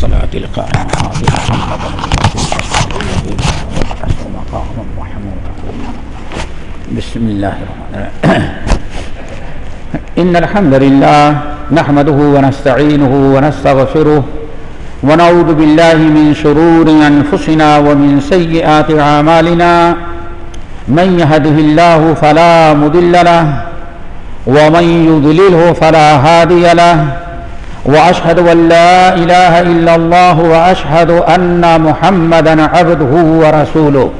الصلاة القائمة. مقام محمود بسم الله الرحمن الرحيم. إن الحمد لله نحمده ونستعينه ونستغفره ونعوذ بالله من شرور أنفسنا ومن سيئات أعمالنا. من يهده الله فلا مضل له، ومن يضلله فلا هادي له. واشهد ان لا اله الا الله واشهد ان محمدا عبده ورسوله.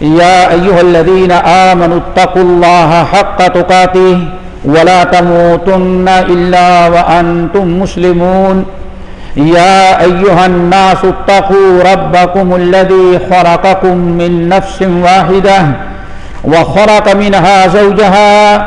يا ايها الذين امنوا اتقوا الله حق تقاته ولا تموتن الا وانتم مسلمون. يا ايها الناس اتقوا ربكم الذي خلقكم من نفس واحده وخلق منها زوجها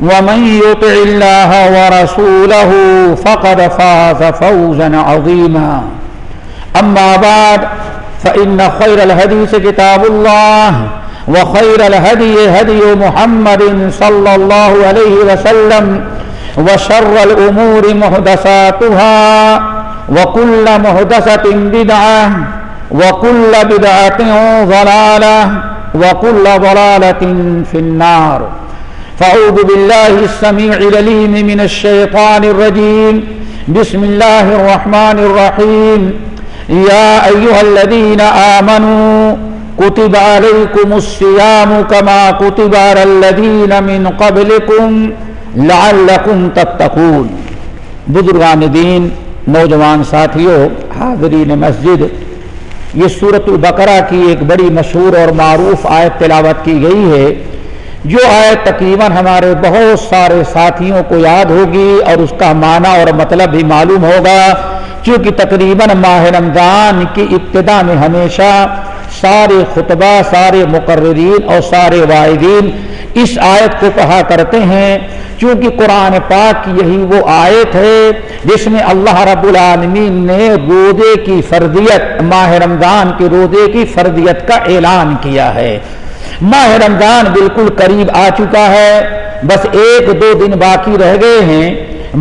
ومن يطع الله ورسوله فقد فاز فوزا عظيما. أما بعد، فإن خير الحديث كتاب الله وخير الهدي هدي محمد صلى الله عليه وسلم وشر الأمور محدثاتها وكل محدثة بدعة وكل بدعة ضلالة وكل ضلالة في النار. فأعوذ بالله السميع العليم من الشيطان الرجيم بسم الله الرحمن الرحيم يا أيها الذين آمنوا كتب عليكم الصيام كما كتب على الذين من قبلكم لعلكم تتقون. بزرگان دین، نوجوان ساتھیوں حاضرین مسجد، یہ صورت البقرہ کی ایک بڑی مشہور اور معروف آیت تلاوت کی گئی ہے۔ جو آیت تقریباً ہمارے بہت سارے ساتھیوں کو یاد ہوگی اور اس کا معنی اور مطلب بھی معلوم ہوگا کیونکہ تقریباً ماہ رمضان کی ابتدا میں ہمیشہ سارے خطبہ، سارے مقررین اور سارے واحدین اس آیت کو کہا کرتے ہیں، چونکہ قرآن پاک کی یہی وہ آیت ہے جس میں اللہ رب العالمین نے روزے کی فردیت، ماہ رمضان کے روزے کی فردیت کا اعلان کیا ہے۔ ماہ رمضان بالکل قریب آ چکا ہے، بس ایک دو دن باقی رہ گئے ہیں۔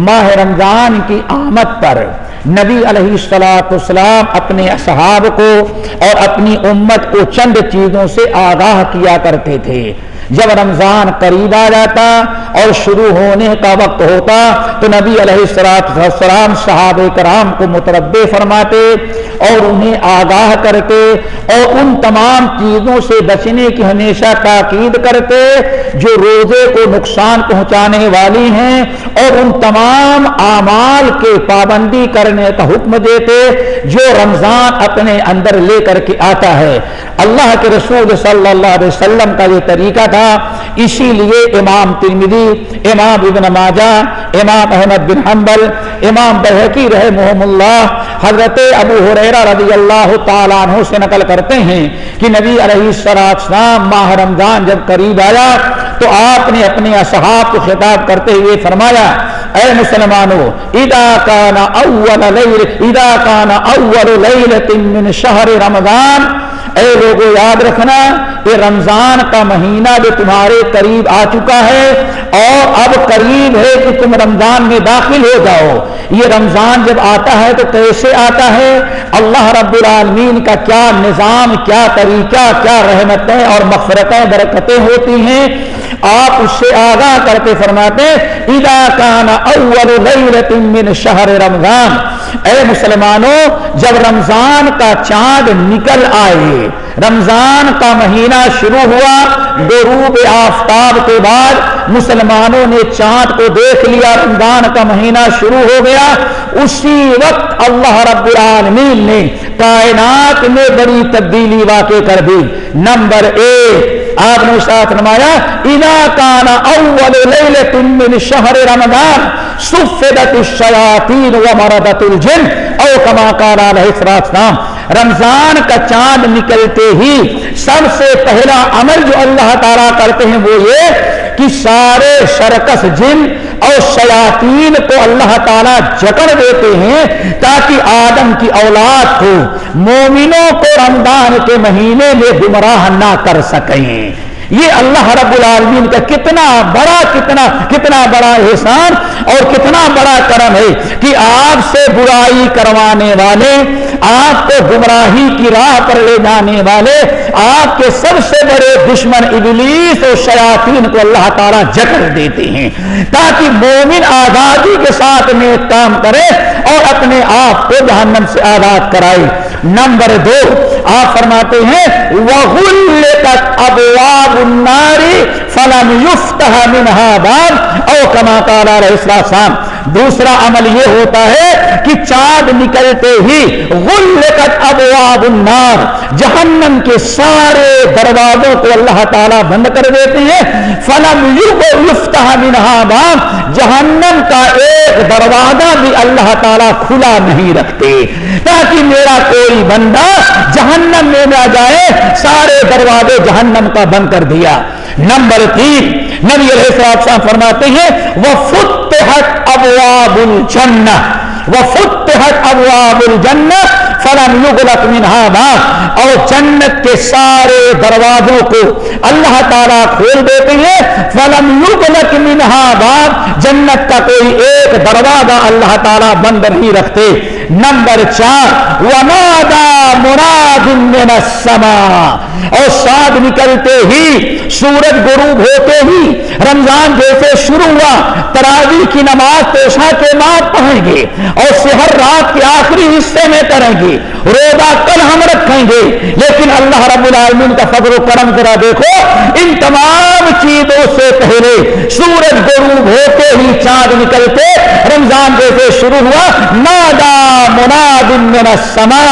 ماہ رمضان کی آمد پر نبی علیہ السلاۃ السلام اپنے اصحاب کو اور اپنی امت کو چند چیزوں سے آگاہ کیا کرتے تھے۔ جب رمضان قریب آ جاتا اور شروع ہونے کا وقت ہوتا تو نبی علیہ السلام صحابہ کرام کو متربع فرماتے اور انہیں آگاہ کر کے اور ان تمام چیزوں سے بچنے کی ہمیشہ تاکید کرتے جو روزے کو نقصان پہنچانے والی ہیں اور ان تمام اعمال کے پابندی کرنے کا حکم دیتے جو رمضان اپنے اندر لے کر کے آتا ہے۔ اللہ کے رسول صلی اللہ علیہ وسلم کا یہ طریقہ تھا اسی لیے امام ترمدی امام ابن ماجہ، امام احمد بن حنبل، امام بحقی رحمہ اللہ، حضرت ابو حریرہ رضی اللہ تعالیٰ عنہ سے نقل کرتے ہیں کہ نبی علیہ السلام ماہ رمضان جب قریب آیا تو آپ نے اپنے اصحاب کو خطاب کرتے ہوئے فرمایا، اے مسلمانوں، اذا کان اول لیل، اذا کان اول لیلۃ من شہر رمضان اے لوگوں یاد رکھنا یہ رمضان کا مہینہ جو تمہارے قریب آ چکا ہے اور اب قریب ہے کہ تم رمضان میں داخل ہو جاؤ۔ یہ رمضان جب آتا ہے تو کیسے آتا ہے؟ اللہ رب العالمین کا کیا نظام، کیا طریقہ، کیا رحمتیں اور مغفرتیں، برکتیں ہوتی ہیں؟ آپ اس سے آگاہ کر کے فرماتے اذا کان اول من شہر رمضان اے مسلمانوں، جب رمضان کا چاند نکل آئے، رمضان کا مہینہ شروع ہوا، غروب آفتاب کے بعد مسلمانوں نے چاند کو دیکھ لیا، رمضان کا مہینہ شروع ہو گیا، اسی وقت اللہ رب العالمین نے کائنات میں بڑی تبدیلی واقع کر دی۔ نمبر ایک آپ نے ساتھ نمایا، اذا کانا اول لیلۃ من شہر رمضان سفدت الشیاطین ومردت الجن او کما کانا علیہ السلام رمضان کا چاند نکلتے ہی سب سے پہلا عمل جو اللہ تعالیٰ کرتے ہیں وہ یہ کہ سارے شرکس جن اور شیاطین کو اللہ تعالیٰ جکڑ دیتے ہیں تاکہ آدم کی اولاد کو مومنوں کو رمضان کے مہینے میں گمراہ نہ کر سکیں۔ یہ اللہ رب العالمین کا کتنا بڑا، کتنا کتنا بڑا احسان اور کتنا بڑا کرم ہے کہ آپ سے برائی کروانے والے، آپ کو گمراہی کی راہ پر لے جانے والے آپ کے سب سے بڑے دشمن ابلیس اور شیاطین کو اللہ تعالیٰ جکڑ دیتے ہیں تاکہ مومن آزادی کے ساتھ میں کام کرے اور اپنے آپ کو جہنم سے آزاد کرائے۔ نمبر دو، آپ فرماتے ہیں ابواب الناری فلم یفتح منها باب۔ او کما قال علیہ السلام دوسرا عمل یہ ہوتا ہے کہ چاند نکلتے ہی غلقت ابواب النار، جہنم کے سارے دروازوں کو اللہ تعالیٰ بند کر دیتے ہیں۔ فلم یفتح منها باب جہنم کا ایک دروازہ بھی اللہ تعالیٰ کھلا نہیں رکھتے۔ تاکہ میرا کوئی بندہ جہنم میں نہ جائے، سارے دروازے جہنم کا بند کر دیا۔ نمبر تین نبی علیہ السلام فرماتے ہیں وہ فتحت ابواب الجنہ وہ فتحت ابواب الجنہ فلم یغلق اور جنت کے سارے دروازوں کو اللہ تعالیٰ کھول دیتے ہیں۔ فلم یغلق منها باب جنت کا کوئی ایک دروازہ اللہ تعالیٰ بند نہیں رکھتے۔ نمبر چار ونادا مراد من السماء۔ اور ساتھ نکلتے ہی، سورج غروب ہوتے ہی، رمضان جیسے شروع ہوا تراوی کی نماز پیشہ کے بعد پڑھیں گے اور سحر رات کے آخری حصے میں کریں گے روزہ کل ہم رکھیں گے۔ لیکن اللہ رب العالمین کا فضل و کرم ذرا دیکھو، ان تمام چیزوں سے پہلے سورج غروب ہوتے ہی چاند نکلتے، رمضان جیسے شروع ہوا، نادا مناد من السما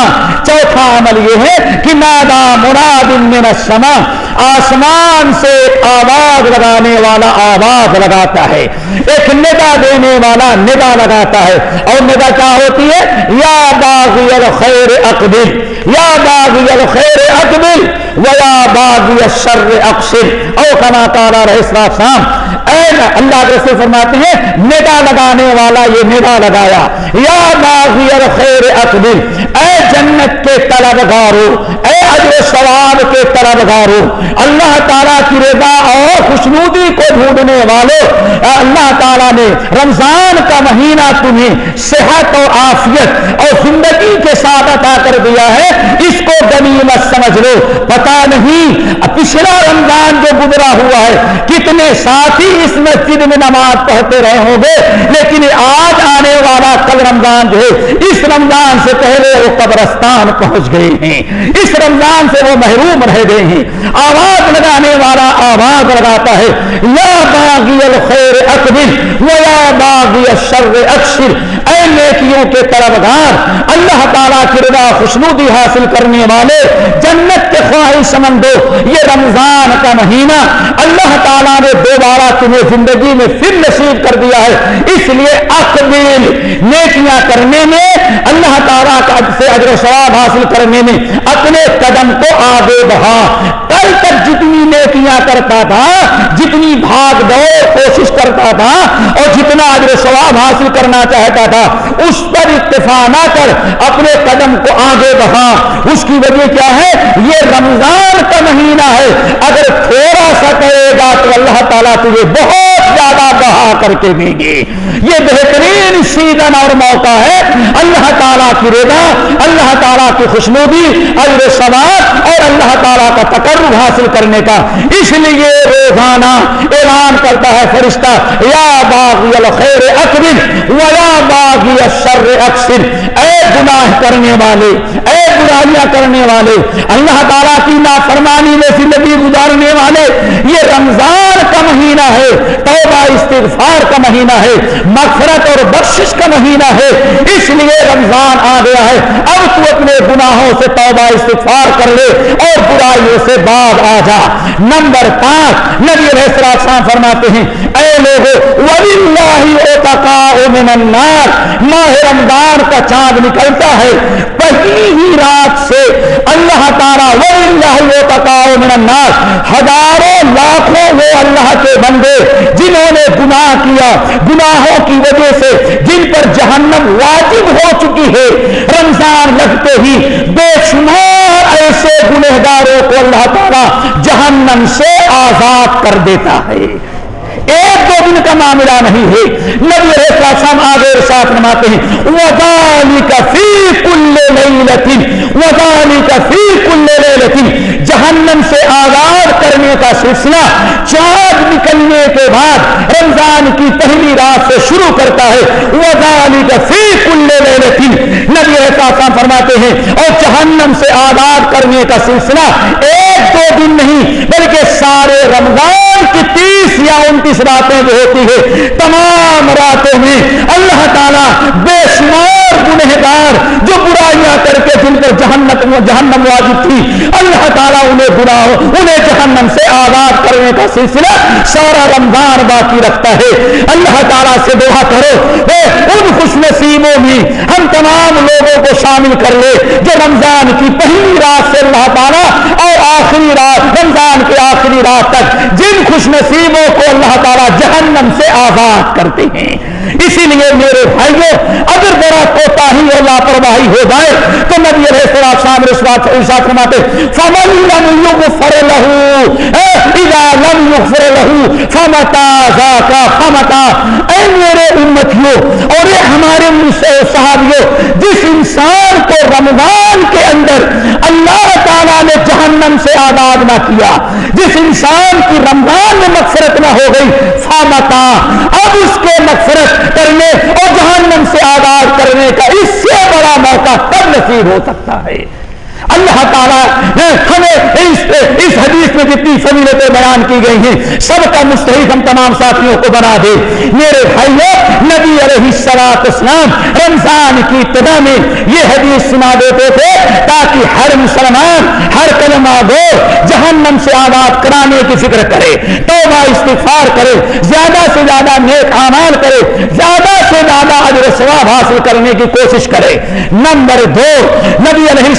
چوتھا عمل یہ ہے کہ نادا مناد من السما آسمان سے آواز لگانے والا آواز لگاتا ہے۔ ایک ندا دینے والا ندا لگاتا ہے۔ اور ندا کیا ہوتی ہے؟ یا باغی الخیر اقبل، یا باغی الخیر اقبل ویا باغی الشر اقصر۔ او کما تعالی رہے شام اے اللہ کے رسول فرماتے ہیں ندا لگانے والا یہ ندا لگایا۔ یا باغی الخیر اقبل، اے جنت کے طلب گارو، اے اجر ثواب کے طلب گارو، اللہ تعالیٰ کی رضا اور خوشنودی کو ڈھونڈنے والوں اللہ تعالیٰ نے رمضان کا مہینہ تمہیں صحت اور آفیت اور زندگی کے ساتھ عطا کر دیا ہے۔ اس کو غنیمت سمجھ لو۔ پتا نہیں، پچھلا رمضان جو گزرا ہوا ہے، کتنے ساتھی اس مسجد میں نماز پڑھتے رہے ہوں گے، لیکن آج آنے والا کل رمضان جو ہے، اس رمضان سے پہلے وہ قبرستان پہنچ گئے ہیں۔ اس رمضان سے وہ محروم رہ گئے ہیں۔ آواز لگانے والا آواز لگاتا ہے، یا باغی الخیر اکبر یا باغی الشر اکثر اے نیکیوں کے طرفگار اللہ تعالیٰ کی رضا خوشنودی حاصل کرنے والے، جنت کے خواہش سمندو یہ رمضان کا مہینہ۔ اللہ تعالیٰ نے دوبارہ تمہیں زندگی میں پھر نصیب کر دیا ہے۔ اس لیے اقبیل نیکیاں کرنے میں اللہ تعالیٰ کا سے اجر و ثواب حاصل کرنے میں اپنے قدم کو آگے بڑھا۔ کل تک جتنی نیکیاں کرتا تھا، جتنی بھاگ دوڑ کوشش کرتا تھا اور جتنا اجر و ثواب حاصل کرنا چاہتا تھا، اس پر اتفا نہ کر اپنے قدم کو آگے بڑھا۔ اس کی وجہ کیا ہے؟ یہ رمضان کا مہینہ ہے۔ اگر تھوڑا سا کرے گا تو اللہ تعالیٰ تجھے بہت زیادہ بہا کر کے دیں گے۔ یہ بہترین سیزن اور موقع ہے۔ اللہ اللہ تعالیٰ کی رضا، اللہ تعالیٰ کی خوشنودی اجر ثواب اور اللہ تعالیٰ کا تقرب حاصل کرنے کا۔ اس لیے روزانہ اعلان کرتا ہے فرشتہ، یا باغی الخیر اکبر، و یا باغی الشر اکثر۔ اے گناہ کرنے والے، اے برائیاں کرنے والے، اللہ تعالیٰ کی نافرمانی میں زندگی گزارنے والے، یہ رمضان کا مہینہ ہے، توبہ استغفار کا مہینہ ہے، مغفرت اور بخشش کا مہینہ ہے، اس لیے رمضان آ گیا ہے، اب تو اپنے گناہوں سے توبہ استغفار کر لے اور برائیوں سے بعد آ جا۔ نمبر پانچ، نبی علیہ فرماتے ہیں، اے لوگو من النار، ماہ رمضان کا چاند نکلتا ہے۔ لگی ہی رات سے اللہ تعالیٰ ہزاروں لاکھوں وہ اللہ کے بندے جنہوں نے گناہ کیا، گناہوں کی وجہ سے جن پر جہنم واجب ہو چکی ہے۔ رمضان لگتے ہی بے شمار ایسے گنہگاروں کو اللہ تعالیٰ جہنم سے آزاد کر دیتا ہے۔ ایک دو دن کا معاملہ نہیں ہے۔ نبی کا سم آگے ساتھ نماتے ہیں وزالی کا فی کل لیلتن وزالی کا فی کل لیلتن جہنم سے آزاد کرنے کا سلسلہ چاند نکلنے کے بعد رمضان کی پہلی رات سے شروع کرتا ہے۔ وزالی کا فی کل لیلتن نبی کا سم فرماتے ہیں، اور جہنم سے آزاد کرنے کا سلسلہ ایک دو دن نہیں، بلکہ سارے رمضان کی تیس یا انتیس راتیں جو ہوتی ہے تمام راتوں میں اللہ تعالیٰ بے شمار گنہگار جو برائیاں کر کے جن پر جہنم جہنم واجب تھی، اللہ تعالیٰ انہیں گناہ انہیں جہنم سے آزاد کرنے کا سلسلہ سارا رمضان باقی رکھتا ہے۔ اللہ تعالیٰ سے دعا کرو ان خوش نصیبوں میں ہم تمام لوگوں کو شامل کر لے، جو رمضان کی پہلی رات سے اللہ تعالیٰ اور آخری رات رمضان کی آخری رات تک جن خوش نصیبوں کو اللہ تعالیٰ جہنم سے آزاد کرتے ہیں۔ اسی لیے میرے بھائیوں، اگر بڑا کوتا ہی اور لاپرواہی ہو جائے، تو نبی علیہ السلام شام رسوات ارشاد فرماتے، فمن لم یغفر له اذا لم یغفر له فمتا ذاك فمتا اے میرے امتیوں، اور اے ہمارے صحابیوں، جس انسان کو رمضان کے اندر اللہ تعالیٰ نے جہنم سے آزاد نہ کیا، جس انسان کی رمضان میں مغفرت نہ ہو گئی فامتا اب اس کے مغفرت کرنے اور جہنم سے آزاد کرنے کا اس سے بڑا موقع کب نصیب ہو سکتا ہے۔ اللہ تعالیٰ ہمیں اس, اس حدیث میں جتنی فضیلتیں بیان کی گئی ہیں سب کا مستحق ہم تمام ساتھیوں کو بنا دے۔ میرے بھائیوں نبی علیہ السلاط اسلام رمضان کی ابتدا میں یہ حدیث سنا دیتے تھے تاکہ ہر مسلمان ہر کلمہ گو جہنم سے آباد کرانے کی فکر کرے توبہ استغفار کرے زیادہ سے زیادہ نیک اعمال کرے زیادہ سے زیادہ اجر ثواب حاصل کرنے کی کوشش کرے۔ نمبر دو نبی علیہ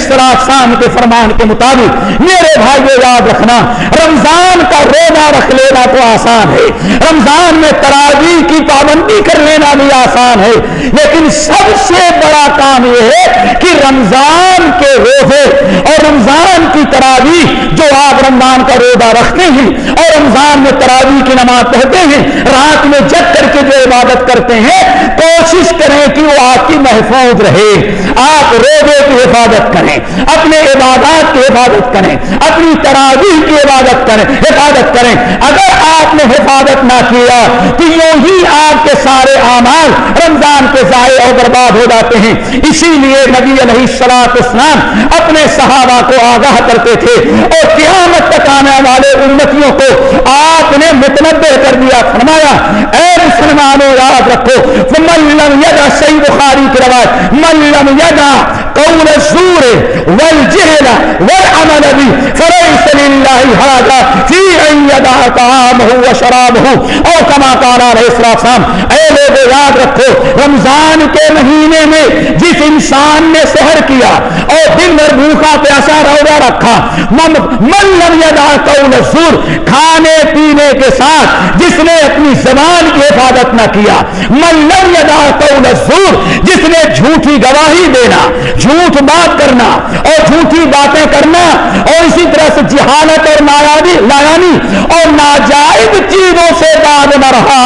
السلام کے فرمان کے مطابق، میرے بھائی یاد رکھنا، رمضان کا روزہ رکھ لینا تو آسان ہے۔ رمضان میں تراوی کی پابندی کر لینا بھی آسان ہے۔ لیکن سب سے بڑا کام یہ ہے کہ رمضان کے روزے اور رمضان کی تراوی جو آپ رمضان کا روزہ رکھتے ہیں اور رمضان میں تراوی کی نماز پڑھتے ہیں، رات میں جگ کر کے جو عبادت کرتے ہیں، کوشش کریں کہ وہ آپ کی محفوظ رہے۔ آپ روزے کی حفاظت کریں۔ اپنے اپنے عبادات کی حفاظت کریں، اپنی تراویح کی عبادت کریں، حفاظت کریں۔ اگر آپ نے حفاظت نہ کیا، تو یوں ہی آپ کے سارے اعمال رمضان کے ضائع اور برباد ہو جاتے ہیں۔ اسی لیے نبی علیہ السلاط اسلام اپنے صحابہ کو آگاہ کرتے تھے اور قیامت تک آنے والے امتیوں کو آپ نے متنوع کر دیا۔ فرمایا، اے مسلمانوں، یاد رکھو ملم یدا صحیح بخاری کی روایت ملم یدا قول الزور والجهل والعمل به، فليس لله هذا في ان يدع طعامه وشرابه. او كما قال عليه الصلاه والسلام، اے لوگ یاد رکھو، رمضان کے مہینے میں جس انسان نے سحر کیا اور دن بھر بھوکا پیاسا روزہ رکھا، من لم يدع قول الزور، کھانے پینے کے ساتھ جس نے اپنی زبان کی حفاظت نہ کیا، من لم يدع قول الزور، جس نے جھوٹی گواہی دینا جھوٹ بات کرنا اور جھوٹی باتیں کرنا اور اسی طرح سے جہالت اور نایابی لایانی اور ناجائز چیزوں سے داد نہ رہا۔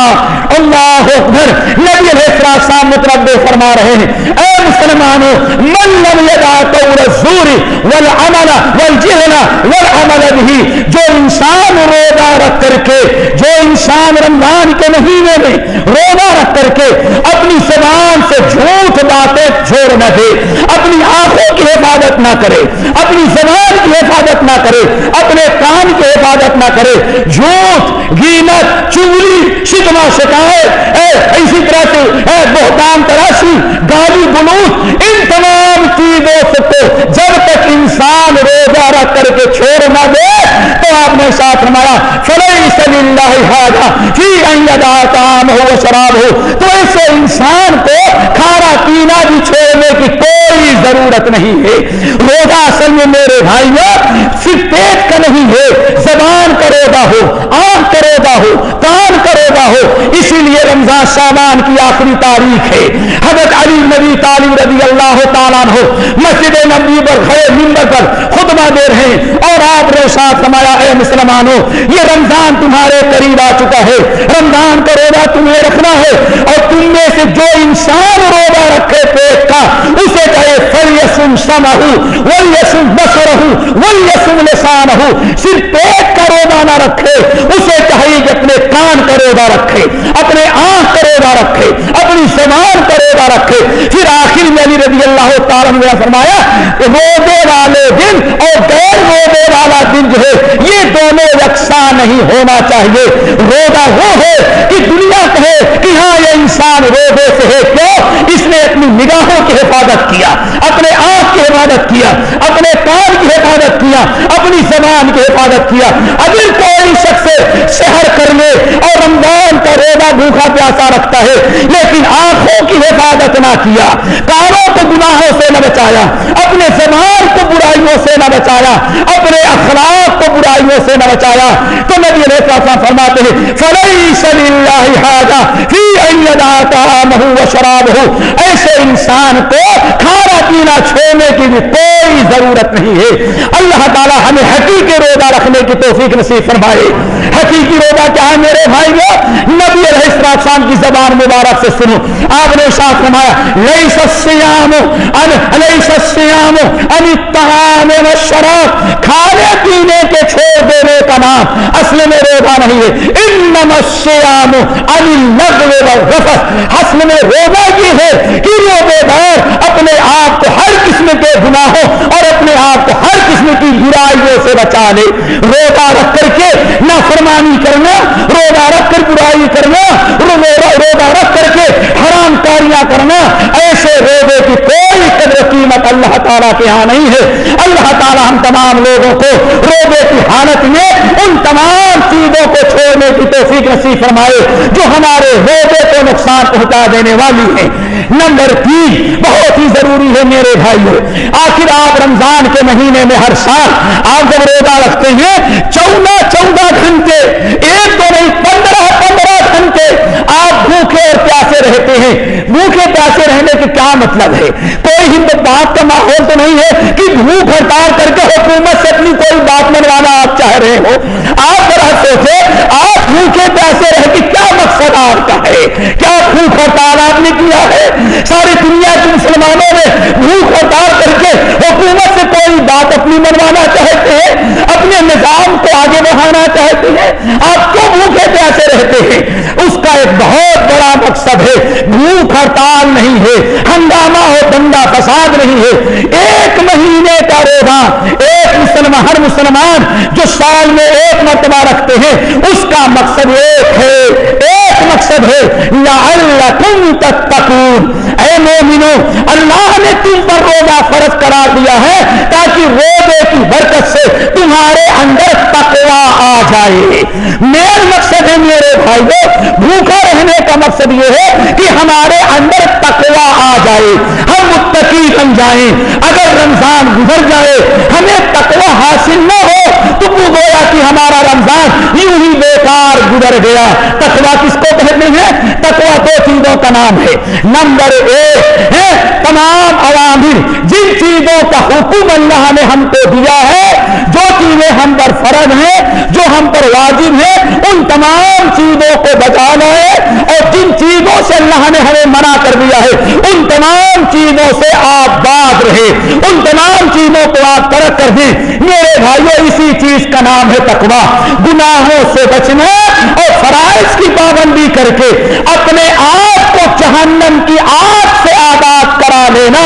اللہ اکبر، نبی علیہ السلام مطلب فرما رہے ہیں۔ اے مسلمانوں، من لم یدا قول الزور والعمل والجهل والعمل به، جو انسان روزہ رکھ کر کے، جو انسان رمضان کے مہینے میں روزہ رکھ کر کے اپنی زبان سے جھوٹ باتیں چھوڑ نہ دے، اپنی آنکھوں کی حفاظت نہ کرے، اپنی زبان کی حفاظت نہ کرے، اپنے کان کی حفاظت نہ کرے۔ جھوٹ گیمت چوری شکوا شکایت، اے، اسی طرح سے، اے بہت بہتان تراشی گالی بلوٹ ان تمام چیزوں سے جب تک انسان روزہ رکھ کر کے چھوڑ نہ دے، تو آپ نے ساتھ ہمارا فلئی صلی اللہ کام ہو شراب ہو تو ایسے انسان کو کھانا، پینا بھی چھوڑنے کی کوئی ضرورت ضرورت نہیں ہے۔ روزہ اصل میں میرے بھائیوں صرف پیٹ کا نہیں ہے، زبان کا روزہ ہو، آنکھ کا روزہ ہو، کان کا روزہ ہو اسی لیے رمضان شابان کی آخری تاریخ ہے۔ حضرت علی نبی تعلیم رضی اللہ تعالیٰ ہو مسجد نبی پر کھڑے ممبر پر خطبہ دے رہے ہیں اور آپ نے ساتھ ہمارا اے مسلمانوں، یہ رمضان تمہارے قریب آ چکا ہے۔ رمضان کا روزہ تمہیں رکھنا ہے اور تم میں سے جو انسان روزہ رکھے پیٹ کا، اسے کہے فل یسم سم ہوں وہ یسم بسر ہوں وہ یسم لسان ہوں صرف پیٹ کا روزہ نہ رکھے، اسے چاہیے کہ اپنے کان کا روزہ رکھے، اپنے آنکھ کا روزہ رکھے، اپنی زبان کا روزہ رکھے۔ پھر آخر میں علی رضی اللہ تعالیٰ نے فرمایا کہ روزے والے دن اور غیر روزے والا دن جو ہے، یہ دونوں یکساں نہیں ہونا چاہیے۔ روزہ وہ ہے کہ دنیا کہے کہ ہاں یہ انسان روزے سے ہے، کیوں؟ اس نے اپنی نگاہوں کی حفاظت کیا، اپنے آنکھ کی حفاظت کیا، اپنے کان کی حفاظت کیا، اپنی زبان کی حفاظت کیا۔ اگر کوئی شخص شہر کر لے اور رمضان کا روزہ بھوکا پیاسا رکھتا ہے، لیکن آنکھوں کی حفاظت نہ کیا۔ کاروں کو گناہوں سے نہ بچایا، اپنے زبان کو برائیوں سے نہ بچایا، اپنے اخلاق کو برائیوں سے نہ بچایا۔ تو نبی علیہ السلام فرماتے ہیں فلیس للہ حاجہ فی طعامہ و شرابہ ایسے انسان کو کھانا پینا چھوڑنے کی بھی کوئی ضرورت نہیں ہے۔ اللہ تعالی ہمیں حقیقی روزہ رکھنے کی توفیق نصیب فرمائے۔ حقیقی روزہ کیا ہے میرے بھائیو؟ نبی علیہ السلام کی زبان مبارک سے سنو۔ آپ نے ساتھ فرمایا، لیس الصیام ان، لیس الصیام ان الطعام والشراب کھانے، پینے کے چھوڑ دینے کا نام اصل میں روزہ نہیں ہے۔ انما الصیام ان اللغو والرفث اصل میں روزہ یہ ہے کہ روزے دار اپنے آپ کو ہر قسم کے گناہوں اور اپنے آپ کو ہر قسم کی برائیوں سے بچا لے۔ روزہ رکھ کر کے نہ فرمانی کرنا روزہ رکھ کر برائی کرنا روزہ رکھ کر کے حرام کاریاں کرنا، ایسے روزے کی کوئی قدر قیمت اللہ تعالیٰ کے یہاں نہیں ہے۔ اللہ تعالیٰ ہم تمام لوگوں کو روزے کی حالت میں ان تمام چیزوں کو چھوڑنے کی توفیق نصیب فرمائے، جو ہمارے روزے کو نقصان پہنچا دینے والی ہے نمبر تین، بہت ہی ضروری ہے میرے بھائیوں آخر آپ رمضان کے مہینے میں ہر سال آپ جب روزہ رکھتے ہیں چودہ چودہ گھنٹے، ایک تو نہیں پندرہ پندرہ گھنٹے آپ بھوکے اور پیاسے رہتے ہیں۔ بھوکے پیاسے رہنے کے کیا مطلب ہے؟ کوئی ہند بات کا ماحول تو نہیں ہے کہ بھوک ہڑتال کر کے حکومت سے اپنی کوئی بات منوانا آپ چاہ رہے ہو۔ آپ ذرا سوچے آپ بھوکے پیاسے رہ کے کیا مقصد آپ کا ہے؟ کیا بھوک ہڑتال آپ نے کیا ہے؟ ساری دنیا کے مسلمانوں نے بھوک ہڑتال کر کے حکومت سے کوئی بات اپنی منوانا چاہتے ہیں؟ اپنے نظام کو آگے بڑھانا چاہتے ہیں؟ آپ کیوں بھوکے پیاسے رہتے ہیں؟ اس کا ایک بہت بڑا مقصد ہے۔ بھوک ہڑتال نہیں ہے۔ ہنگامہ ہو دنگا فساد نہیں ہے۔ ایک کا روزہ ایک مسلمان، ہر مسلمان جو سال میں ایک مرتبہ رکھتے ہیں، اس کا مقصد ایک ہے۔ ایک مقصد ہے، لعلکم تتقون۔ اے مومنو اللہ نے تم پر روزہ فرض قرار دیا ہے تاکہ روزے کی برکت سے تمہارے اندر تقوا آ جائے۔ میرا مقصد ہے میرے بھائیو، بھوکا رہنے کا مقصد یہ ہے کہ ہمارے اندر تقوا آ جائے۔ ہم متقی بن جائیں۔ اگر رمضان گزر جائے، ہمیں تقوی حاصل نہ ہو، تو وہ گویا کہ ہمارا رمضان یوں ہی بیکار گزر گیا۔ تقوی کس کو کہتے ہیں؟ تقوا دو چیزوں کا نام ہے۔ نمبر ایک ہے تمام عوامل۔ جن چیزوں کا حکم اللہ نے ہم کو دیا ہے، جو چیزیں ہم پر فرض ہیں، جو ہم پر واجب ہیں، ان تمام چیزوں کو بچانا ہے۔ اور جن چیزوں سے اللہ نے ہمیں منع کر دیا ہے، ان تمام چیزوں سے آپ بات رہے۔ ان تمام چیزوں کو آپ ترک کر دیں۔ میرے بھائیوں اسی چیز کا نام ہے تقوا گناہوں سے بچنا اور فرائض کی پابندی کر کے اپنے آپ کو جہنم کی آگ سے آباد کرا لینا،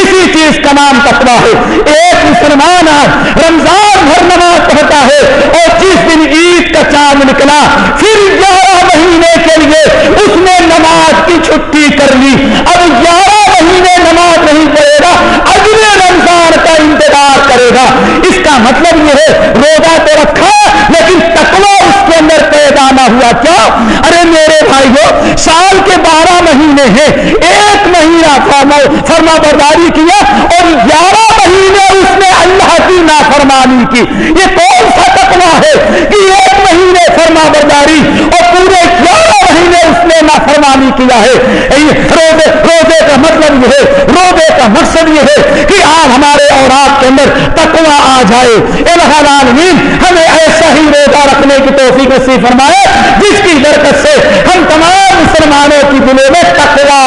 اسی چیز کا نام تقوی ہے۔ ایک مسلمان آج رمضان بھر نماز پڑھتا ہے اور جس دن عید کا چاند نکلا، پھر گیارہ مہینے کے لیے اس نے نماز کی چھٹی کر لی۔ اب گیارہ مہینے نماز نہیں پڑے گا اگلے رمضان کا انتظار کرے گا اس کا مطلب یہ ہے روزہ تو رکھا لیکن تقوا اس کے اندر پیدا نہ ہوا کیا ارے میرے بھائیو سال کے بارہ مہینے ہیں ایک مہینہ تھا فرما برداری کیا اور گیارہ مہینے اس نے اللہ کی نافرمانی کی۔ یہ کون سا تکوا ہے کہ ایک مہینے فرما برداری اور پورے گیارہ مہینے اس نے نافرمانی کیا ہے؟ روزے روزے کا مطلب یہ ہے، روزے کا مقصد یہ ہے کہ آپ ہمارے اور آپ کے اندر تکوا آ جائے۔ العالمین ہمیں ایسا ہی روزہ رکھنے کی توفیق نصیب فرمائے، جس کی برکت سے ہم تمام مسلمانوں کی دلوں میں تکوا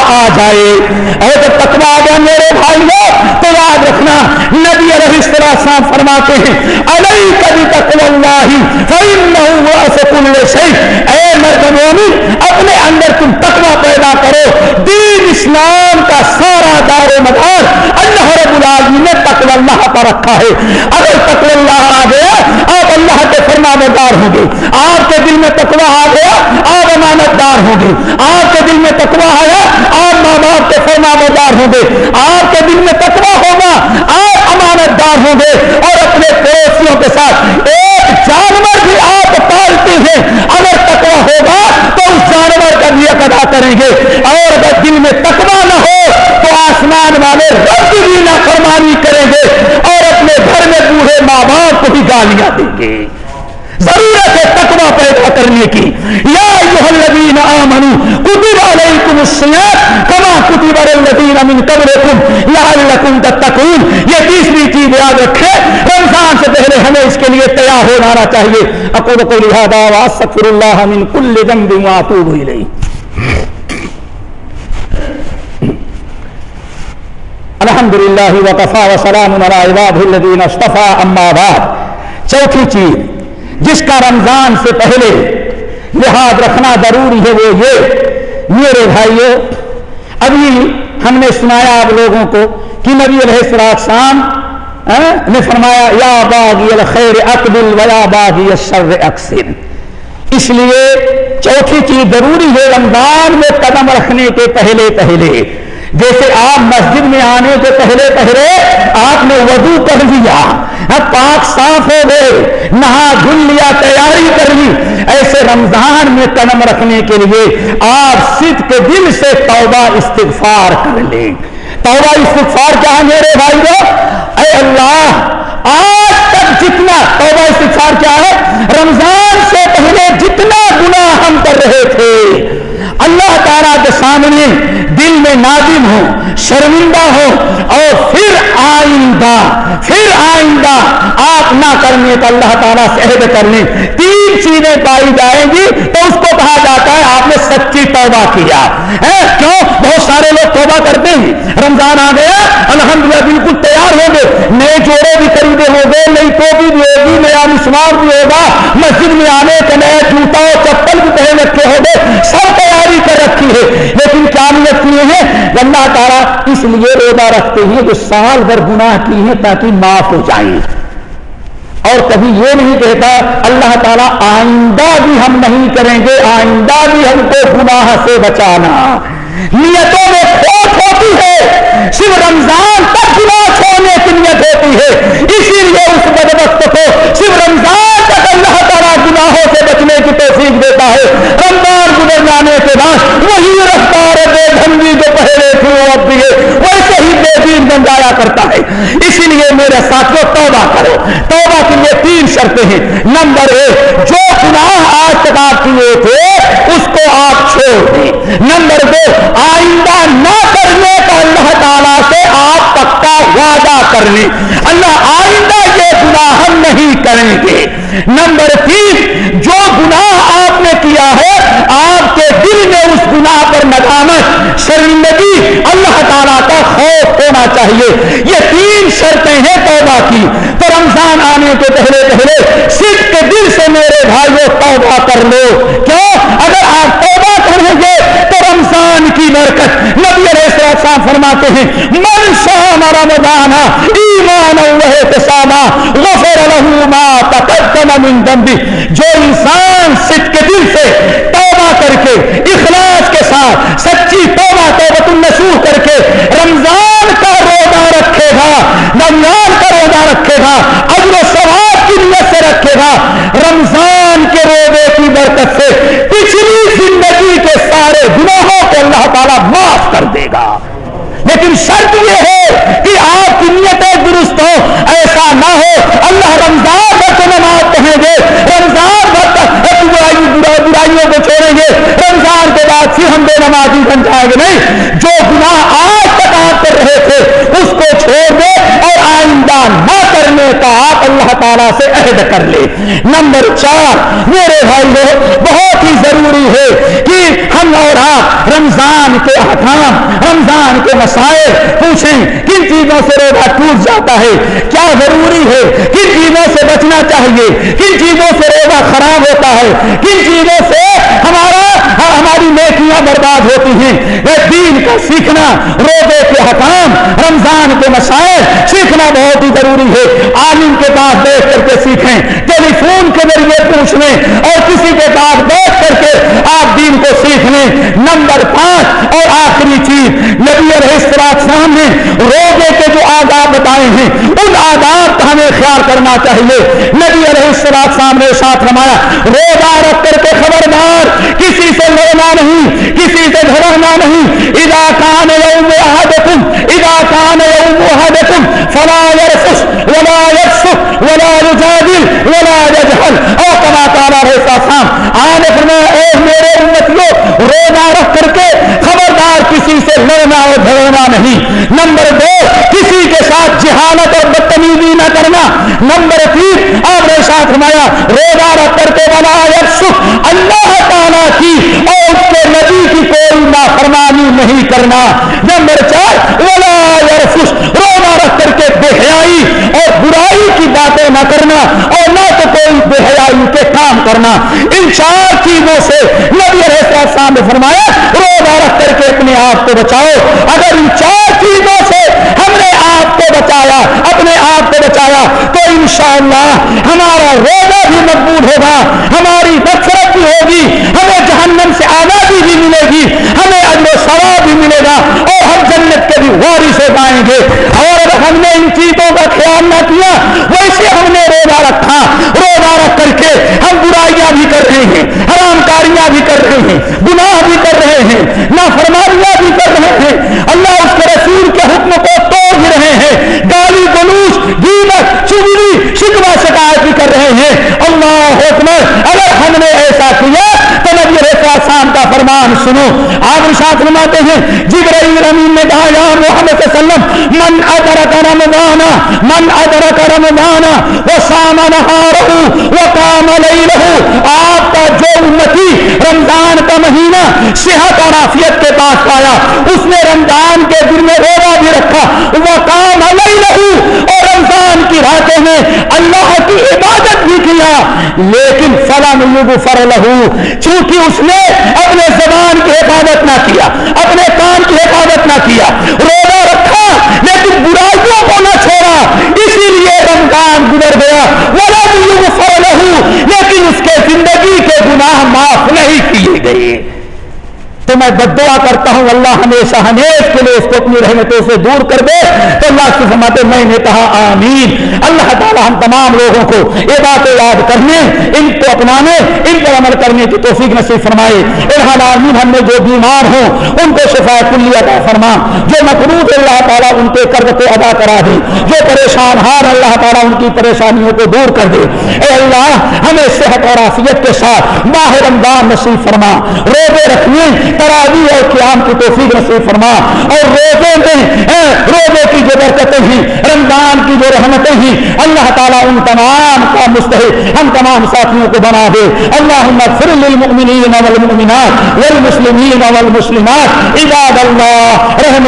آئے جائے اور جب آ گیا میرے بھائی تو یاد رکھنا، نبی علیہ السلام فرماتے ہیں علی کبھی تقوی اللہ اے مرد مومن، اپنے اندر تم تقوی پیدا دین اسلام کا سارا دار مدار اللہ رب العالمین نے تقوی اللہ پر رکھا ہے۔ اگر تقوی اللہ آ گیا، آپ اللہ کے فرما دار ہوں گے۔ آپ کے دل میں تقوی آ گیا، آپ امانت دار ہوں گے۔ آپ کے دل میں تقوی آیا، آپ ماں باپ کے فرما دار ہوں گے۔ آپ کے دل میں تقوی ہوگا، آپ امانت دار ہوں گے۔ اور اپنے پڑوسیوں کے ساتھ ایک جانور بھی آپ پالتے ہیں۔ اگر تقوی ہوگا تو اس جانور کا ادا کریں گے اور اگر دل میں تقوی نہ ہو تو آسمان والے رب بھی نہ فرمانی کریں گے اور اپنے گھر میں بوڑھے ماں باپ کو بھی گالیاں دیں گے۔ ضرورت ہے تقوی پیدا کرنے کی۔ یا الذین آمنوا، کتب علیکم الصیام کما کتب الذین من قبلکم لعلکم تتقون۔ یہ تیسری چیز یاد رکھے رمضان سے پہلے ہمیں اس کے لیے تیار ہو جانا چاہیے۔ اقول قولی هذا واستغفر الله من كل ذنب واتوب الیہ۔ الحمد للہ وقفا وسلام الدین اصطفیٰ، اما بعد۔ چوتھی چیز، جس کا رمضان سے پہلے لحاظ رکھنا ضروری ہے وہ یہ، میرے بھائیوں ابھی ہم نے سنایا آپ لوگوں کو کہ نبی علیہ السلام نے فرمایا، یا باغی الخیر اقبل ویا باغی الشر اکثر اس لیے چوتھی چیز ضروری ہے، رمضان میں قدم رکھنے کے پہلے پہلے۔ جیسے آپ مسجد میں آنے کے پہلے پہلے آپ نے وضو کر لیا پاک صاف ہو گئے، نہا دھل لیا، تیاری کر لی۔ ایسے رمضان میں قدم رکھنے کے لیے آپ صد کے دل سے توبہ استغفار کر لیں۔ توبہ استغفار کیا ہے میرے بھائی اے اللہ، آج تک جتنا توبہ استغفار کیا ہے، رمضان سے پہلے جتنا گناہ ہم کر رہے تھے اللہ تعالیٰ کے سامنے دل میں نادم ہو شرمندہ ہو اور پھر آئندہ پھر آئندہ آپ نہ اللہ تعالیٰ سے عہد کر لیں تین چیزیں پائی جائیں گی تو اس کو کہا جاتا ہے آپ نے سچی توبہ کیا ہے۔ کیوں؟ بہت سارے لوگ توبہ کرتے ہیں۔ رمضان آ گیا، الحمدللہ بالکل تیار ہو گئے۔ نئے جوڑے بھی خریدے ہو گئے، نئی ٹوپی بھی ہوگی، نیا مسوار بھی ہوگا۔ مسجد میں آنے کا نیا جوتا چپل بھی پہن رکھے ہو گئے۔ سب تیاری کر رکھی ہے۔ لیکن کیا نیت کیے ہیں اللہ تعالیٰ اس لیے روزہ رکھتے ہیں جو سال بھر گناہ کی ہیں تاکہ معاف ہو جائیں۔ اور کبھی یہ نہیں کہتا اللہ تعالیٰ آئندہ بھی ہم نہیں کریں گے، آئندہ بھی ہم کو گناہ سے بچانا۔ نیتوں میں کھوٹ ہوتی ہے، صرف رمضان تک گناہ چھوڑنے کی نیت ہوتی ہے۔ اسی لیے اس بدبخت کو صرف رمضان تک اللہ تعالیٰ گناہوں سے بچنے کی توفیق دیتا ہے۔ رمضان گزر جانے کے بعد وہی رفتار بے دھنگی جو پہلے تھی وہ اب بھی ویسے ہی بے دین بن جایا کرتا ہے۔ اسی میرے ساتھوں توبہ کرو۔ توبہ کے لیے تین شرطیں ہیں۔ نمبر ایک، جو گناہ آج تک آپ کیے تھے، اس کو آپ چھوڑ دیں۔ نمبر دو، آئندہ نہ کرنے کا اللہ تعالیٰ سے آپ پکا وعدہ کر لیں۔ اللہ آئندہ یہ گناہ ہم نہیں کریں گے۔ نمبر تین، جو گناہ آپ نے کیا ہے، آپ کے دل میں اس گناہ پر ندامت، شرمندگی، اللہ تعالیٰ کا خوف ہونا چاہیے۔ یہ تین شرطیں ہیں توبہ کی۔ تو رمضان آنے کے پہلے پہلے صرف کے دل سے میرے بھائیوں توبہ کر لو۔ کیوں؟ اگر آپ توبہ کریں گے تو رمضان کی برکت نبی علیہ السلام فرماتے ہیں، من شام رمضان ایمان احتسابا غفر له ما تقدم من ذنبه. جو انسان صدق کے دل سے توبہ کر کے، اخلاص کے ساتھ، سچی توبہ توبۃ النصوح کر کے رمضان کا روزہ رکھے گا رمضان کا روزہ رکھے گا اجر و ثواب کی نیت سے رکھے گا رمضان کے روزے کی برکت سے پچھلی زندگی کے سارے گناہوں کو اللہ تعالیٰ معاف کر دے گا لیکن مطلب یہ ہے کہ آپ کی نیتیں درست ہو ایسا نہ ہو اللہ رمضان میں تو نماز پڑھیں گے رمضان کریں گے، رمضان کے بعد پھر ہم بے نمازی بن جائیں گے۔ نہیں، جو گناہ آج تک آپ کر رہے تھے، اس کو چھوڑ دے اور آئندہ نہ کرنے کا آپ اللہ تعالیٰ سے عہد کر لے۔ نمبر چار، میرے بھائی، بہت ہی ضروری ہے کہ ہم اور آپ رمضان کے احکام، رمضان کے مسائل پوچھیں، کن چیزوں سے روزہ ٹوٹ جاتا ہے؟ کیا ضروری ہے؟ کن چیزوں سے بچنا چاہیے؟ کن چیزوں سے روزہ خراب ہوتا ہے؟ کن چیزوں سے ہمارا ہماری نیکیاں برباد ہوتی ہیں۔ دین کا سیکھنا، روزے کے حکام، رمضان کے مسائل سیکھنا بہت ہی ضروری ہے۔ عالم کے پاس دیکھ کر کے سیکھیں ٹیلی فون کے ذریعے پوچھ لیں اور کسی کے پاس بیٹھ کر کے آپ دین کو سیکھ لیں۔ نمبر پانچ اور آخری چیز، نبی السلام نے روزے کے جو آداب بتائے ہیں، ان آداب کا ہمیں خیال کرنا چاہیے۔ نبی علیہ السلام نے ساتھ رمایا روزہ رکھ کر کے خبردار سے لڑنا نہیں، کسی سے جھگڑنا نہیں۔ ادا کان یوم احدکم ادا کان یوم احدکم، فلا يرفس ولا يفسق ولا يجادل ولا يجهل او كما قال رسول اللہ آنے فرمایا، اے میرے امتیوں روزہ رکھ کر کے خبردار کسی سے لڑنا اور جھگڑنا نہیں۔ نمبر دو، کسی کے ساتھ جہالت اور بدتمیزی نہ کرنا۔ نمبر تین، آپ نے ساتھ فرمایا روزہ رکھ کر کے ولا يفسق اللہ تعالیٰ کی اور اس کے نبی کی کوئی نافرمانی نہیں کرنا۔ نمبر چار ولا يرفس رونا رکھ کر کے بے حیائی اور برائی کی باتیں نہ کرنا اور نہ تو کوئی بے حیائی کے کام کرنا۔ ان چار چیزوں سے نبی علیہ السلام نے فرمایا، رونا رکھ کر کے اپنے آپ کو بچاؤ۔ اگر ان چار چیزوں سے ہم نے آپ اپنے آپ کو بچایا تو انشاءاللہ ہمارا روزہ بھی مقبول ہوگا، ہماری نفرت بھی ہوگی، ہمیں جہنم سے آزادی بھی ملے گی، ہمیں اجر و ثواب بھی ملے گا اور ہم جنت کے بھی وارث ہو پائیں گے۔ اور ہم نے ان چیزوں کا خیال نہ کیا ویسے ہم نے روزہ رکھا روزہ رکھ کر کے ہم برائیاں بھی کر رہے ہیں حرام کاریاں بھی کر رہے ہیں گناہ بھی کر رہے ہیں نافرمانیاں بھی کر رہے ہیں اللہ اس کے رسول کے حکم کو توڑ بھی رہے ہیں گالی گلوس گیمت چگلی شکوا شکایت بھی کر رہے ہیں اللہ اکبر اگر ہم نے ایسا کیا تو نبی شام کا فرمان سنو آپ ساتھ فرماتے ہیں جبرائیل امین نے کہا یا محمد صلی اللہ علیہ وسلم من ادرک رمضان من ادرک رمضان وصام نهاره وقام ليله آپ کا جو امتی رمضان کا مہینہ صحت اور عافیت کے پاس پایا اس نے رمضان کے دن میں روزہ بھی رکھا. وقام ليله اور رمضان کی راتوں میں اللہ کی عبادت بھی کیا، لیکن فلم یغفر له چونکہ اس نے اپنے زبان کی حفاظت نہ کیا، اپنے کام کی حفاظت نہ کیا. روزہ رکھا، لیکن برائیوں کو نہ چھوڑا اسی لیے رمضان گزر گیا لیکن اس کے زندگی کے گناہ معاف نہیں کیے گئے تو بد دعا کرتا ہوں اللہ ہمیشہ ہمیش کے لیے اس کو اپنی رحمتوں سے دور کر دے تو اللہ کی فرماتے میں نے کہا، آمین۔ اللہ تعالی ہم تمام لوگوں کو یہ باتیں یاد کرنے، ان کو اپنانے، ان پر عمل کرنے کی توفیق نصیب فرمائے۔ ارحان آمین ہم نے جو بیمار ہوں، ان کو شفا کلی عطا فرما۔ جو مقروض اللہ تعالیٰ ان کے قرض کو ادا کرا دے۔ جو پریشان ہار، اللہ تعالیٰ ان کی پریشانیوں کو دور کر دے۔ اے اللہ، ہمیں صحت اور عافیت کے ساتھ ماہ رمضان نصیب فرما۔ روزے رکھنے تراوی اور قیام کی توفیق نصیب فرما۔ اور روز روزے میں روزے کی جو برکتیں ہیں، رمضان کی جو رحمتیں ہیں، اللہ تعالیٰ ان تمام کا مستحق، ہم تمام ساتھیوں کو بنا دے۔ اللہ فر للمؤمنین والمؤمنات والمسلمین والمسلمات۔ عباد اللہ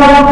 رب